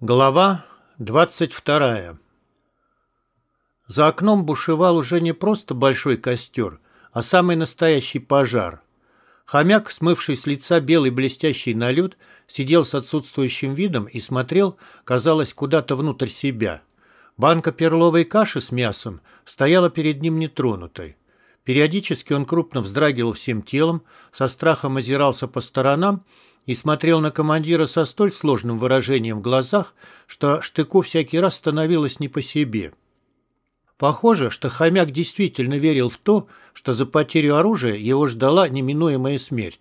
Глава 22 За окном бушевал уже не просто большой костер, а самый настоящий пожар. Хомяк, смывший с лица белый блестящий налет, сидел с отсутствующим видом и смотрел, казалось, куда-то внутрь себя. Банка перловой каши с мясом стояла перед ним нетронутой. Периодически он крупно вздрагивал всем телом, со страхом озирался по сторонам и смотрел на командира со столь сложным выражением в глазах, что Штыку всякий раз становилось не по себе. Похоже, что хомяк действительно верил в то, что за потерю оружия его ждала неминуемая смерть.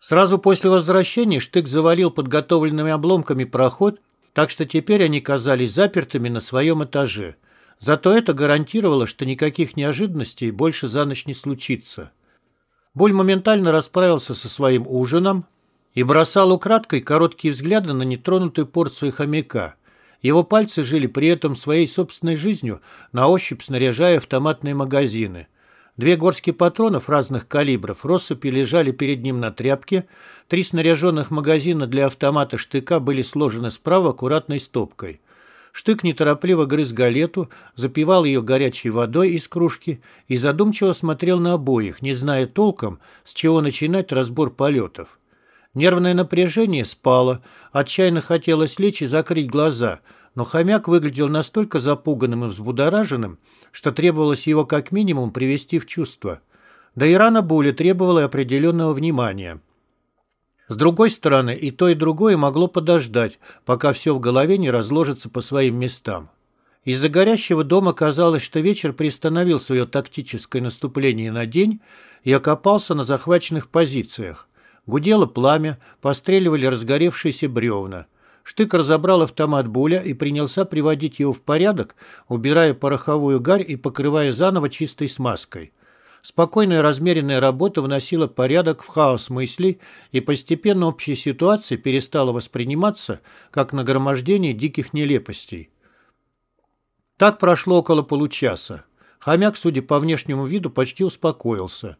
Сразу после возвращения Штык завалил подготовленными обломками проход, так что теперь они казались запертыми на своем этаже. Зато это гарантировало, что никаких неожиданностей больше за ночь не случится. Буль моментально расправился со своим ужином, и бросал украдкой короткие взгляды на нетронутую порцию хомяка. Его пальцы жили при этом своей собственной жизнью, на ощупь снаряжая автоматные магазины. Две горстки патронов разных калибров россыпи лежали перед ним на тряпке, три снаряженных магазина для автомата штыка были сложены справа аккуратной стопкой. Штык неторопливо грыз галету, запивал ее горячей водой из кружки и задумчиво смотрел на обоих, не зная толком, с чего начинать разбор полетов. Нервное напряжение спало, отчаянно хотелось лечь и закрыть глаза, но хомяк выглядел настолько запуганным и взбудораженным, что требовалось его как минимум привести в чувство. Да и рана боли требовала определенного внимания. С другой стороны, и то, и другое могло подождать, пока все в голове не разложится по своим местам. Из-за горящего дома казалось, что вечер приостановил свое тактическое наступление на день и окопался на захваченных позициях. Гудело пламя, постреливали разгоревшиеся бревна. Штык разобрал автомат Буля и принялся приводить его в порядок, убирая пороховую гарь и покрывая заново чистой смазкой. Спокойная размеренная работа вносила порядок в хаос мыслей, и постепенно общая ситуация перестала восприниматься как нагромождение диких нелепостей. Так прошло около получаса. Хомяк, судя по внешнему виду, почти успокоился.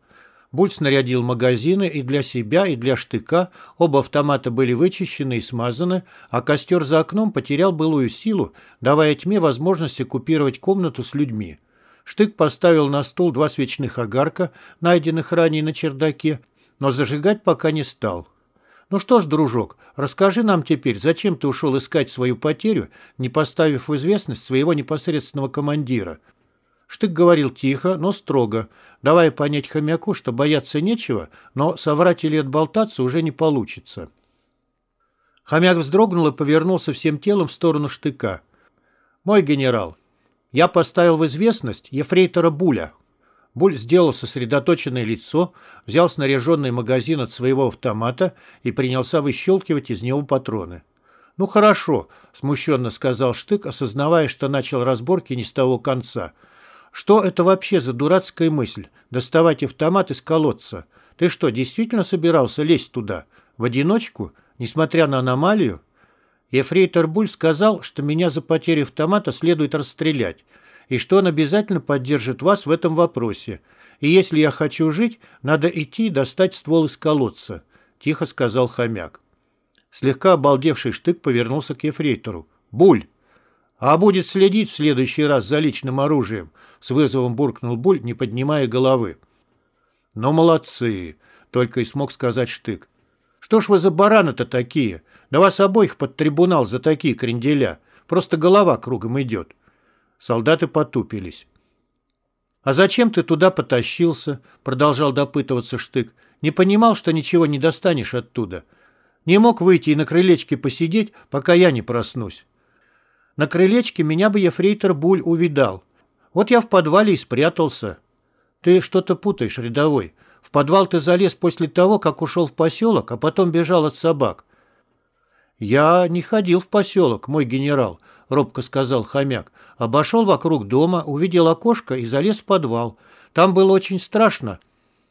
Буль снарядил магазины и для себя, и для штыка. Оба автомата были вычищены и смазаны, а костер за окном потерял былую силу, давая тьме возможность оккупировать комнату с людьми. Штык поставил на стол два свечных огарка, найденных ранее на чердаке, но зажигать пока не стал. «Ну что ж, дружок, расскажи нам теперь, зачем ты ушел искать свою потерю, не поставив в известность своего непосредственного командира?» Штык говорил тихо, но строго, давая понять хомяку, что бояться нечего, но соврать или отболтаться уже не получится. Хомяк вздрогнул и повернулся всем телом в сторону штыка. «Мой генерал, я поставил в известность ефрейтора Буля». Буль сделал сосредоточенное лицо, взял снаряженный магазин от своего автомата и принялся выщелкивать из него патроны. «Ну хорошо», — смущенно сказал Штык, осознавая, что начал разборки не с того конца — что это вообще за дурацкая мысль – доставать автомат из колодца? Ты что, действительно собирался лезть туда? В одиночку? Несмотря на аномалию? Ефрейтор Буль сказал, что меня за потерю автомата следует расстрелять, и что он обязательно поддержит вас в этом вопросе. И если я хочу жить, надо идти и достать ствол из колодца», – тихо сказал хомяк. Слегка обалдевший штык повернулся к ефрейтору. «Буль!» «А будет следить в следующий раз за личным оружием», — с вызовом буркнул Буль, не поднимая головы. «Ну, молодцы», — только и смог сказать Штык. «Что ж вы за бараны-то такие? Да вас обоих под трибунал за такие кренделя. Просто голова кругом идет». Солдаты потупились. «А зачем ты туда потащился?» — продолжал допытываться Штык. «Не понимал, что ничего не достанешь оттуда. Не мог выйти и на крылечке посидеть, пока я не проснусь». На крылечке меня бы ефрейтор Буль увидал. Вот я в подвале и спрятался. Ты что-то путаешь, рядовой. В подвал ты залез после того, как ушел в поселок, а потом бежал от собак. Я не ходил в поселок, мой генерал, робко сказал хомяк. Обошел вокруг дома, увидел окошко и залез в подвал. Там было очень страшно.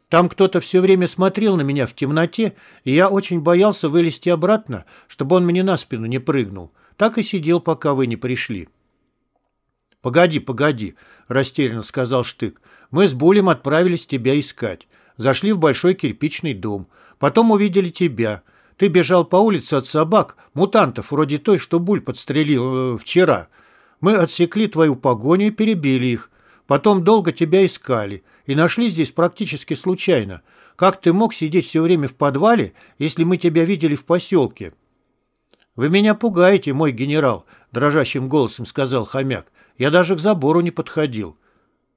Там кто-то все время смотрел на меня в темноте, и я очень боялся вылезти обратно, чтобы он мне на спину не прыгнул. Так и сидел, пока вы не пришли. «Погоди, погоди», — растерянно сказал Штык. «Мы с Булем отправились тебя искать. Зашли в большой кирпичный дом. Потом увидели тебя. Ты бежал по улице от собак, мутантов, вроде той, что Буль подстрелил э, вчера. Мы отсекли твою погоню и перебили их. Потом долго тебя искали и нашли здесь практически случайно. Как ты мог сидеть все время в подвале, если мы тебя видели в поселке?» «Вы меня пугаете, мой генерал», — дрожащим голосом сказал хомяк. «Я даже к забору не подходил».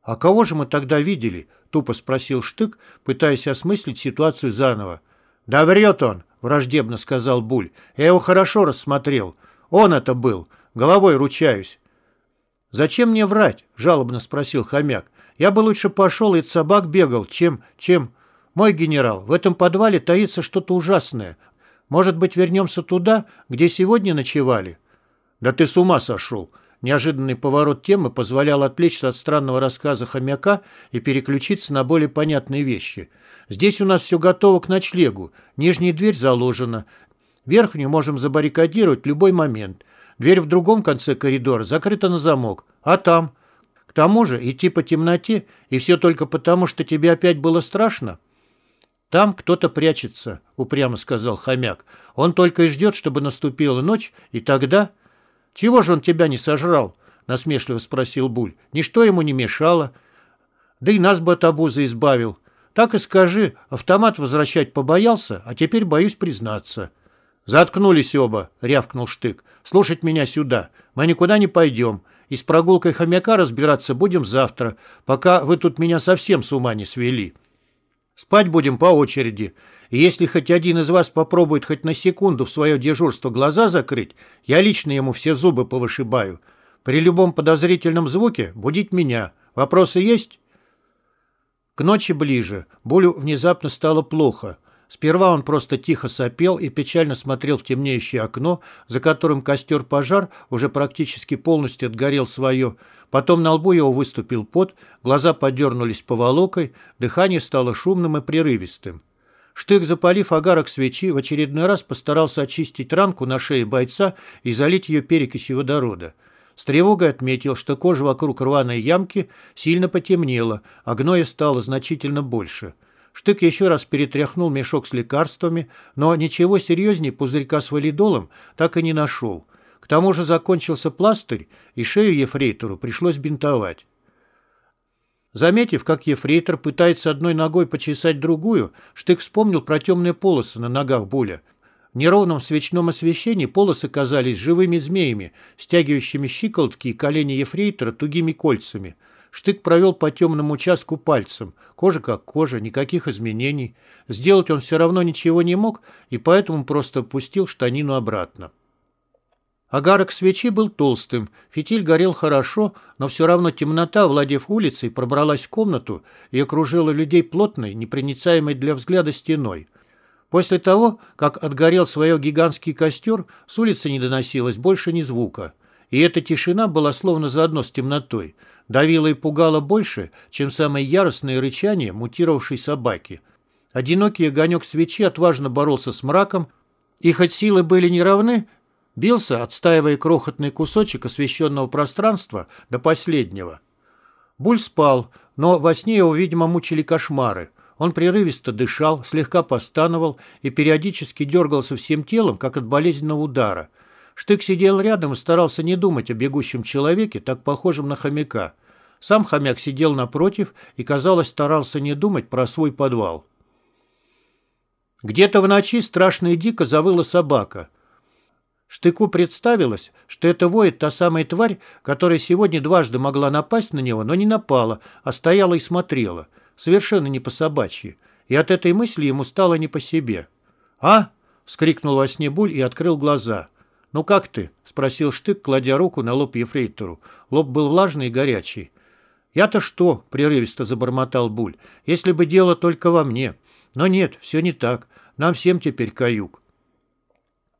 «А кого же мы тогда видели?» — тупо спросил Штык, пытаясь осмыслить ситуацию заново. «Да врет он», — враждебно сказал Буль. «Я его хорошо рассмотрел. Он это был. Головой ручаюсь». «Зачем мне врать?» — жалобно спросил хомяк. «Я бы лучше пошел и от собак бегал, чем... чем...» «Мой генерал, в этом подвале таится что-то ужасное. Может быть, вернемся туда, где сегодня ночевали?» «Да ты с ума сошел!» Неожиданный поворот темы позволял отвлечься от странного рассказа хомяка и переключиться на более понятные вещи. «Здесь у нас все готово к ночлегу. Нижняя дверь заложена. Верхнюю можем забаррикадировать любой момент. Дверь в другом конце коридора закрыта на замок. А там? К тому же идти по темноте, и все только потому, что тебе опять было страшно?» «Там кто-то прячется», — упрямо сказал хомяк. «Он только и ждет, чтобы наступила ночь, и тогда...» «Чего же он тебя не сожрал?» — насмешливо спросил Буль. «Ничто ему не мешало. Да и нас бы от обузы избавил. Так и скажи, автомат возвращать побоялся, а теперь боюсь признаться». «Заткнулись оба», — рявкнул Штык. «Слушать меня сюда. Мы никуда не пойдем. И с прогулкой хомяка разбираться будем завтра, пока вы тут меня совсем с ума не свели». Спать будем по очереди. И если хоть один из вас попробует хоть на секунду в свое дежурство глаза закрыть, я лично ему все зубы повышибаю. При любом подозрительном звуке будить меня. Вопросы есть?» К ночи ближе. Булю внезапно стало плохо. Сперва он просто тихо сопел и печально смотрел в темнеющее окно, за которым костер-пожар уже практически полностью отгорел свое. Потом на лбу его выступил пот, глаза подернулись поволокой, дыхание стало шумным и прерывистым. Штык, запалив огарок свечи, в очередной раз постарался очистить ранку на шее бойца и залить ее перекисью водорода. С тревогой отметил, что кожа вокруг рваной ямки сильно потемнела, а гноя стало значительно больше – Штык еще раз перетряхнул мешок с лекарствами, но ничего серьезнее пузырька с валидолом так и не нашел. К тому же закончился пластырь, и шею ефрейтору пришлось бинтовать. Заметив, как ефрейтор пытается одной ногой почесать другую, Штык вспомнил про темные полосы на ногах Буля. В неровном свечном освещении полосы казались живыми змеями, стягивающими щиколотки и колени ефрейтора тугими кольцами – Штык провел по темному участку пальцем. Кожа как кожа, никаких изменений. Сделать он все равно ничего не мог, и поэтому просто опустил штанину обратно. Агарок свечи был толстым, фитиль горел хорошо, но все равно темнота, владев улицей, пробралась в комнату и окружила людей плотной, непроницаемой для взгляда стеной. После того, как отгорел свое гигантский костер, с улицы не доносилось больше ни звука. И эта тишина была словно заодно с темнотой давило и пугало больше, чем самое яростное рычание мутировавшей собаки. Одинокий огонек свечи отважно боролся с мраком, и хоть силы были неравны, бился, отстаивая крохотный кусочек освещенного пространства до последнего. Буль спал, но во сне его, видимо, мучили кошмары. Он прерывисто дышал, слегка постановал и периодически дергался всем телом, как от болезненного удара – Штык сидел рядом и старался не думать о бегущем человеке, так похожем на хомяка. Сам хомяк сидел напротив и, казалось, старался не думать про свой подвал. Где-то в ночи страшно и дико завыла собака. Штыку представилось, что это воет та самая тварь, которая сегодня дважды могла напасть на него, но не напала, а стояла и смотрела, совершенно не по-собачьи, и от этой мысли ему стало не по себе. «А?» — вскрикнул во сне Буль и открыл глаза — «Ну как ты?» — спросил Штык, кладя руку на лоб ефрейтору. Лоб был влажный и горячий. «Я-то что?» — прерывисто забормотал Буль. «Если бы дело только во мне. Но нет, все не так. Нам всем теперь каюк».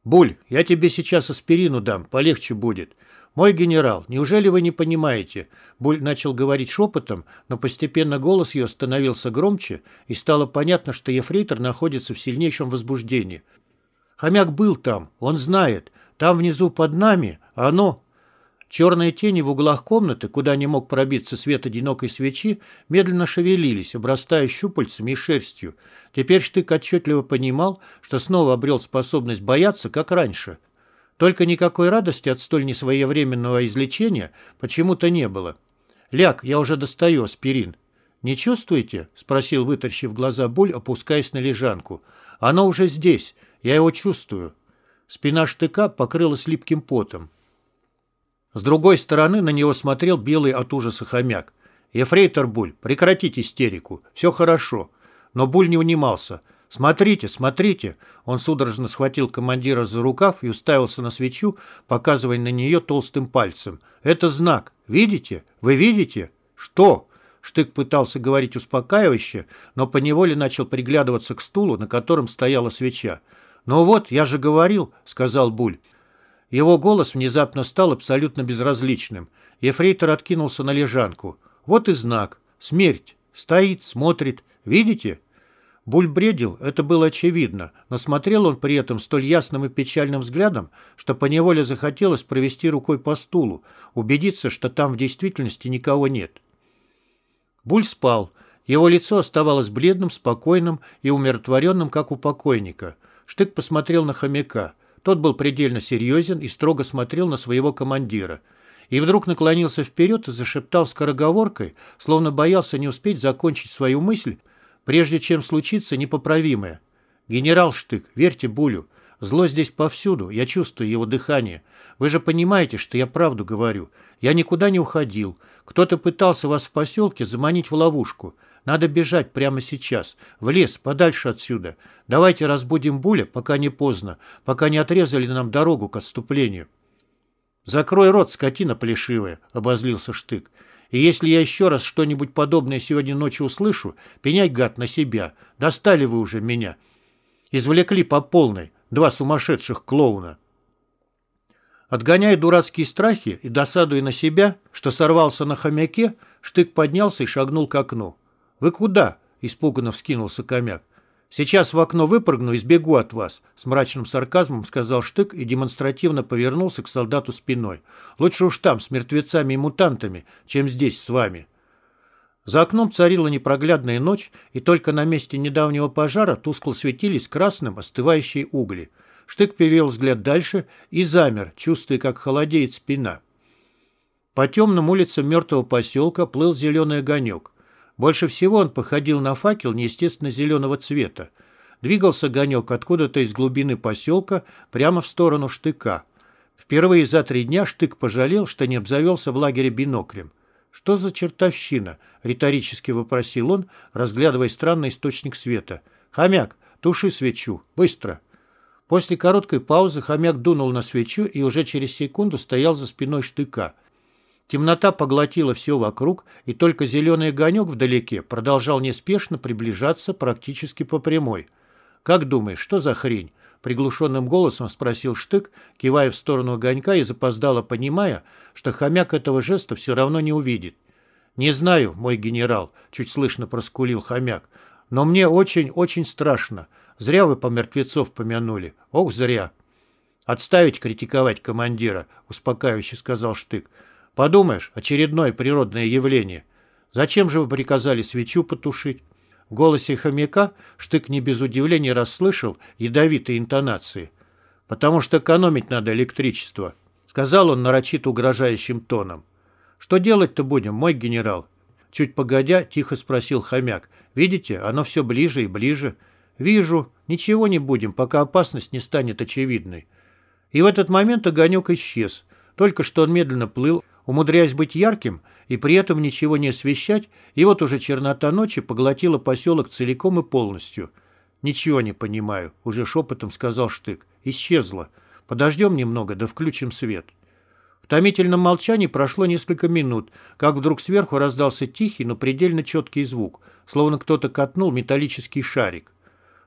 «Буль, я тебе сейчас аспирину дам, полегче будет. Мой генерал, неужели вы не понимаете?» Буль начал говорить шепотом, но постепенно голос ее становился громче, и стало понятно, что ефрейтор находится в сильнейшем возбуждении. «Хомяк был там, он знает. Там внизу под нами оно... Черные тени в углах комнаты, куда не мог пробиться свет одинокой свечи, медленно шевелились, обрастая щупальцами и шерстью. Теперь Штык отчетливо понимал, что снова обрел способность бояться, как раньше. Только никакой радости от столь несвоевременного излечения почему-то не было. «Ляг, я уже достаю аспирин». «Не чувствуете?» — спросил, вытащив глаза боль, опускаясь на лежанку. «Оно уже здесь. Я его чувствую». Спина штыка покрылась липким потом. С другой стороны на него смотрел белый от ужаса хомяк. «Ефрейтор Буль, прекратите истерику. Все хорошо». Но Буль не унимался. «Смотрите, смотрите!» Он судорожно схватил командира за рукав и уставился на свечу, показывая на нее толстым пальцем. «Это знак. Видите? Вы видите?» «Что?» Штык пытался говорить успокаивающе, но поневоле начал приглядываться к стулу, на котором стояла свеча. «Ну вот, я же говорил», — сказал Буль. Его голос внезапно стал абсолютно безразличным. Ефрейтор откинулся на лежанку. «Вот и знак. Смерть. Стоит, смотрит. Видите?» Буль бредил, это было очевидно, но смотрел он при этом столь ясным и печальным взглядом, что поневоле захотелось провести рукой по стулу, убедиться, что там в действительности никого нет. Буль спал. Его лицо оставалось бледным, спокойным и умиротворенным, как у покойника. Штык посмотрел на хомяка. Тот был предельно серьезен и строго смотрел на своего командира. И вдруг наклонился вперед и зашептал скороговоркой, словно боялся не успеть закончить свою мысль, прежде чем случится непоправимое. Генерал Штык, верьте Булю, зло здесь повсюду, я чувствую его дыхание. Вы же понимаете, что я правду говорю. Я никуда не уходил. Кто-то пытался вас в поселке заманить в ловушку. Надо бежать прямо сейчас, в лес, подальше отсюда. Давайте разбудим Буля, пока не поздно, пока не отрезали нам дорогу к отступлению. «Закрой рот, скотина плешивая», — обозлился Штык. И если я еще раз что-нибудь подобное сегодня ночью услышу, пенять, гад, на себя. Достали вы уже меня. Извлекли по полной. Два сумасшедших клоуна. Отгоняя дурацкие страхи и досадуя на себя, что сорвался на хомяке, Штык поднялся и шагнул к окну. «Вы куда?» – испуганно вскинулся комяк. «Сейчас в окно выпрыгну и сбегу от вас», — с мрачным сарказмом сказал Штык и демонстративно повернулся к солдату спиной. «Лучше уж там, с мертвецами и мутантами, чем здесь с вами». За окном царила непроглядная ночь, и только на месте недавнего пожара тускло светились красным остывающие угли. Штык перевел взгляд дальше и замер, чувствуя, как холодеет спина. По темным улицам мертвого поселка плыл зеленый огонек. Больше всего он походил на факел неестественно зеленого цвета. Двигался огонек откуда-то из глубины поселка прямо в сторону штыка. Впервые за три дня штык пожалел, что не обзавелся в лагере биноклем. «Что за чертовщина?» — риторически вопросил он, разглядывая странный источник света. «Хомяк, туши свечу! Быстро!» После короткой паузы хомяк дунул на свечу и уже через секунду стоял за спиной штыка — Темнота поглотила все вокруг, и только зеленый огонек вдалеке продолжал неспешно приближаться практически по прямой. «Как думаешь, что за хрень?» — приглушенным голосом спросил Штык, кивая в сторону огонька и запоздало понимая, что хомяк этого жеста все равно не увидит. «Не знаю, мой генерал», — чуть слышно проскулил хомяк, «но мне очень-очень страшно. Зря вы по мертвецов помянули. Ох, зря». «Отставить критиковать командира», — успокаивающе сказал Штык. Подумаешь, очередное природное явление. Зачем же вы приказали свечу потушить? В голосе хомяка Штык не без удивления расслышал ядовитые интонации. «Потому что экономить надо электричество», — сказал он нарочито угрожающим тоном. «Что делать-то будем, мой генерал?» Чуть погодя, тихо спросил хомяк. «Видите, оно все ближе и ближе». «Вижу. Ничего не будем, пока опасность не станет очевидной». И в этот момент огонек исчез. Только что он медленно плыл, умудряясь быть ярким и при этом ничего не освещать, и вот уже чернота ночи поглотила поселок целиком и полностью. «Ничего не понимаю», — уже шепотом сказал Штык. «Исчезла. Подождем немного, да включим свет». В томительном молчании прошло несколько минут, как вдруг сверху раздался тихий, но предельно четкий звук, словно кто-то катнул металлический шарик.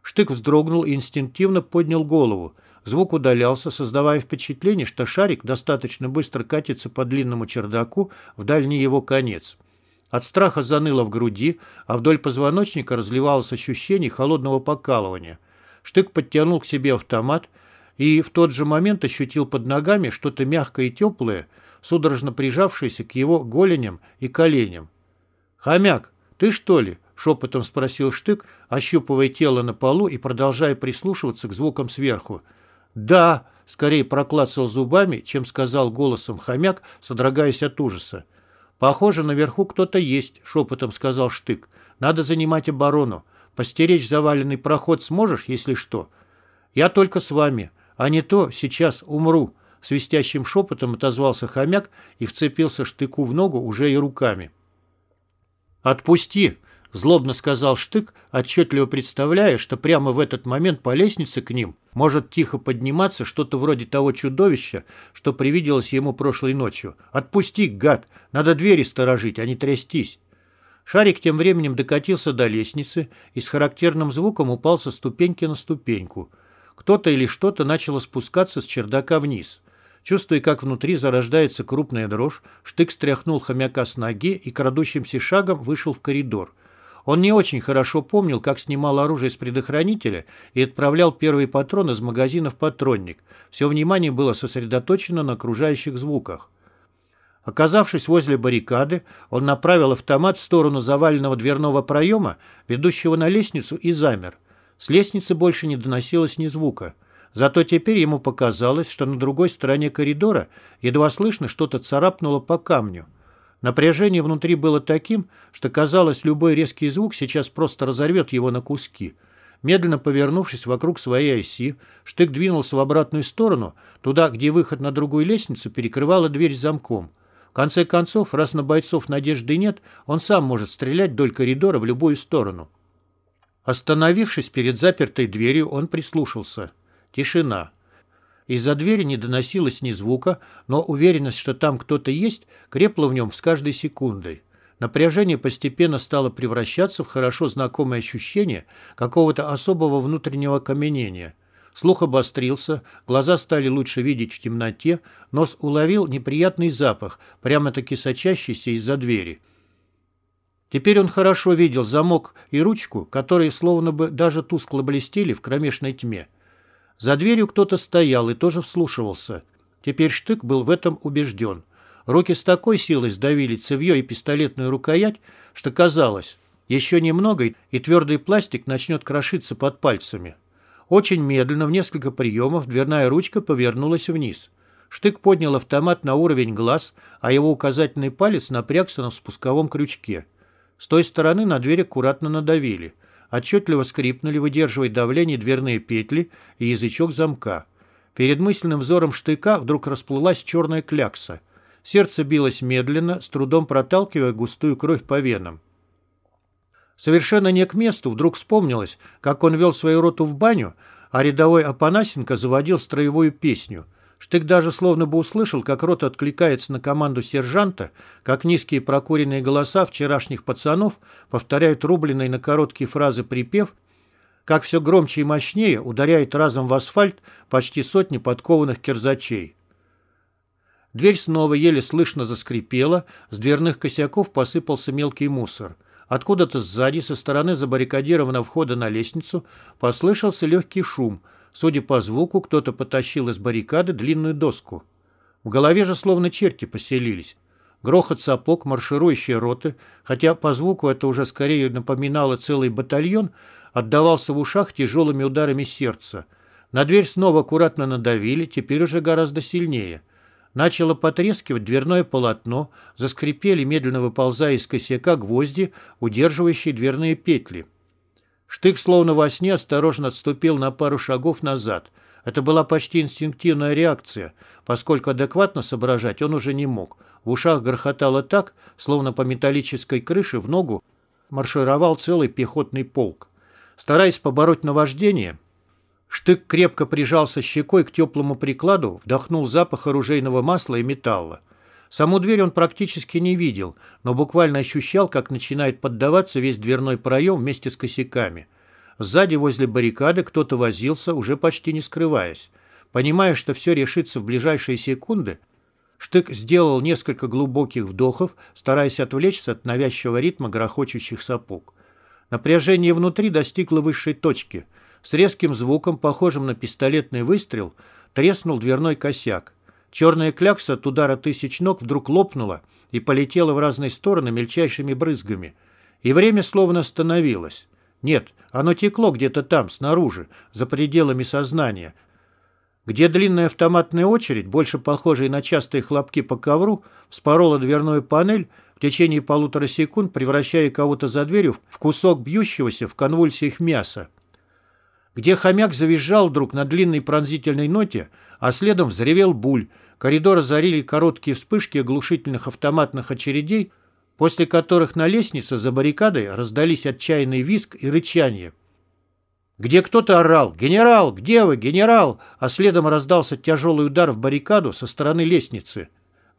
Штык вздрогнул и инстинктивно поднял голову. Звук удалялся, создавая впечатление, что шарик достаточно быстро катится по длинному чердаку в дальний его конец. От страха заныло в груди, а вдоль позвоночника разливалось ощущение холодного покалывания. Штык подтянул к себе автомат, и в тот же момент ощутил под ногами что-то мягкое и теплое, судорожно прижавшееся к его голеням и коленям. «Хомяк, ты что ли?» — шепотом спросил Штык, ощупывая тело на полу и продолжая прислушиваться к звукам сверху. «Да!» — скорее проклацал зубами, чем сказал голосом хомяк, содрогаясь от ужаса. «Похоже, наверху кто-то есть», — шепотом сказал Штык. «Надо занимать оборону. Постеречь заваленный проход сможешь, если что?» «Я только с вами. А не то сейчас умру», — свистящим шепотом отозвался хомяк и вцепился Штыку в ногу уже и руками. «Отпусти!» — злобно сказал Штык, отчетливо представляя, что прямо в этот момент по лестнице к ним может тихо подниматься что-то вроде того чудовища, что привиделось ему прошлой ночью. «Отпусти, гад! Надо двери сторожить, а не трястись!» Шарик тем временем докатился до лестницы и с характерным звуком упал со ступеньки на ступеньку. Кто-то или что-то начало спускаться с чердака вниз. Чувствуя, как внутри зарождается крупная дрожь, Штык стряхнул хомяка с ноги и крадущимся шагом вышел в коридор. Он не очень хорошо помнил, как снимал оружие с предохранителя и отправлял первый патрон из магазина в патронник. Все внимание было сосредоточено на окружающих звуках. Оказавшись возле баррикады, он направил автомат в сторону заваленного дверного проема, ведущего на лестницу, и замер. С лестницы больше не доносилось ни звука. Зато теперь ему показалось, что на другой стороне коридора едва слышно что-то царапнуло по камню. Напряжение внутри было таким, что казалось, любой резкий звук сейчас просто разорвет его на куски. Медленно повернувшись вокруг своей оси, Штык двинулся в обратную сторону, туда, где выход на другую лестницу перекрывала дверь замком. В конце концов, раз на бойцов надежды нет, он сам может стрелять вдоль коридора в любую сторону. Остановившись перед запертой дверью, он прислушался. Тишина. Из-за двери не доносилось ни звука, но уверенность, что там кто-то есть, крепла в нем с каждой секундой. Напряжение постепенно стало превращаться в хорошо знакомое ощущение какого-то особого внутреннего каменения. Слух обострился, глаза стали лучше видеть в темноте, нос уловил неприятный запах, прямо-таки сочащийся из-за двери. Теперь он хорошо видел замок и ручку, которые словно бы даже тускло блестели в кромешной тьме. За дверью кто-то стоял и тоже вслушивался. Теперь Штык был в этом убежден. Руки с такой силой сдавили цевье и пистолетную рукоять, что казалось, еще немного, и твердый пластик начнет крошиться под пальцами. Очень медленно, в несколько приемов, дверная ручка повернулась вниз. Штык поднял автомат на уровень глаз, а его указательный палец напрягся на спусковом крючке. С той стороны на дверь аккуратно надавили – отчетливо скрипнули, выдерживая давление дверные петли и язычок замка. Перед мысленным взором штыка вдруг расплылась черная клякса. Сердце билось медленно, с трудом проталкивая густую кровь по венам. Совершенно не к месту вдруг вспомнилось, как он вел свою роту в баню, а рядовой Апанасенко заводил строевую песню — Штык даже словно бы услышал, как рот откликается на команду сержанта, как низкие прокуренные голоса вчерашних пацанов повторяют рубленные на короткие фразы припев, как все громче и мощнее ударяет разом в асфальт почти сотни подкованных кирзачей. Дверь снова еле слышно заскрипела, с дверных косяков посыпался мелкий мусор. Откуда-то сзади, со стороны забаррикадированного входа на лестницу, послышался легкий шум – Судя по звуку, кто-то потащил из баррикады длинную доску. В голове же словно черти поселились. Грохот сапог, марширующие роты, хотя по звуку это уже скорее напоминало целый батальон, отдавался в ушах тяжелыми ударами сердца. На дверь снова аккуратно надавили, теперь уже гораздо сильнее. Начало потрескивать дверное полотно, заскрипели, медленно выползая из косяка гвозди, удерживающие дверные петли. Штык, словно во сне, осторожно отступил на пару шагов назад. Это была почти инстинктивная реакция, поскольку адекватно соображать он уже не мог. В ушах грохотало так, словно по металлической крыше в ногу маршировал целый пехотный полк. Стараясь побороть наваждение, Штык крепко прижался щекой к теплому прикладу, вдохнул запах оружейного масла и металла. Саму дверь он практически не видел, но буквально ощущал, как начинает поддаваться весь дверной проем вместе с косяками. Сзади возле баррикады кто-то возился, уже почти не скрываясь. Понимая, что все решится в ближайшие секунды, Штык сделал несколько глубоких вдохов, стараясь отвлечься от навязчивого ритма грохочущих сапог. Напряжение внутри достигло высшей точки. с резким звуком, похожим на пистолетный выстрел, треснул дверной косяк. Черная клякса от удара тысяч ног вдруг лопнула и полетела в разные стороны мельчайшими брызгами. И время словно остановилось. Нет, оно текло где-то там, снаружи, за пределами сознания, где длинная автоматная очередь, больше похожая на частые хлопки по ковру, вспорола дверную панель в течение полутора секунд, превращая кого-то за дверью в кусок бьющегося в конвульсиях мяса. Где хомяк завизжал вдруг на длинной пронзительной ноте, а следом взревел буль. Коридор озарили короткие вспышки оглушительных автоматных очередей, после которых на лестнице за баррикадой раздались отчаянный визг и рычание. Где кто-то орал «Генерал! Где вы, генерал?» а следом раздался тяжелый удар в баррикаду со стороны лестницы,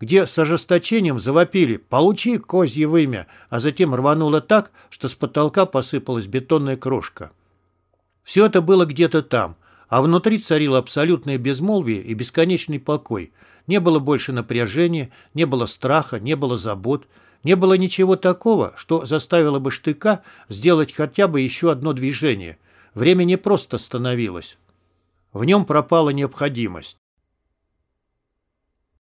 где с ожесточением завопили «Получи, козье вымя!», а затем рвануло так, что с потолка посыпалась бетонная крошка. Все это было где-то там, а внутри царило абсолютное безмолвие и бесконечный покой. Не было больше напряжения, не было страха, не было забот, не было ничего такого, что заставило бы штыка сделать хотя бы еще одно движение. Время не просто становилось. В нем пропала необходимость.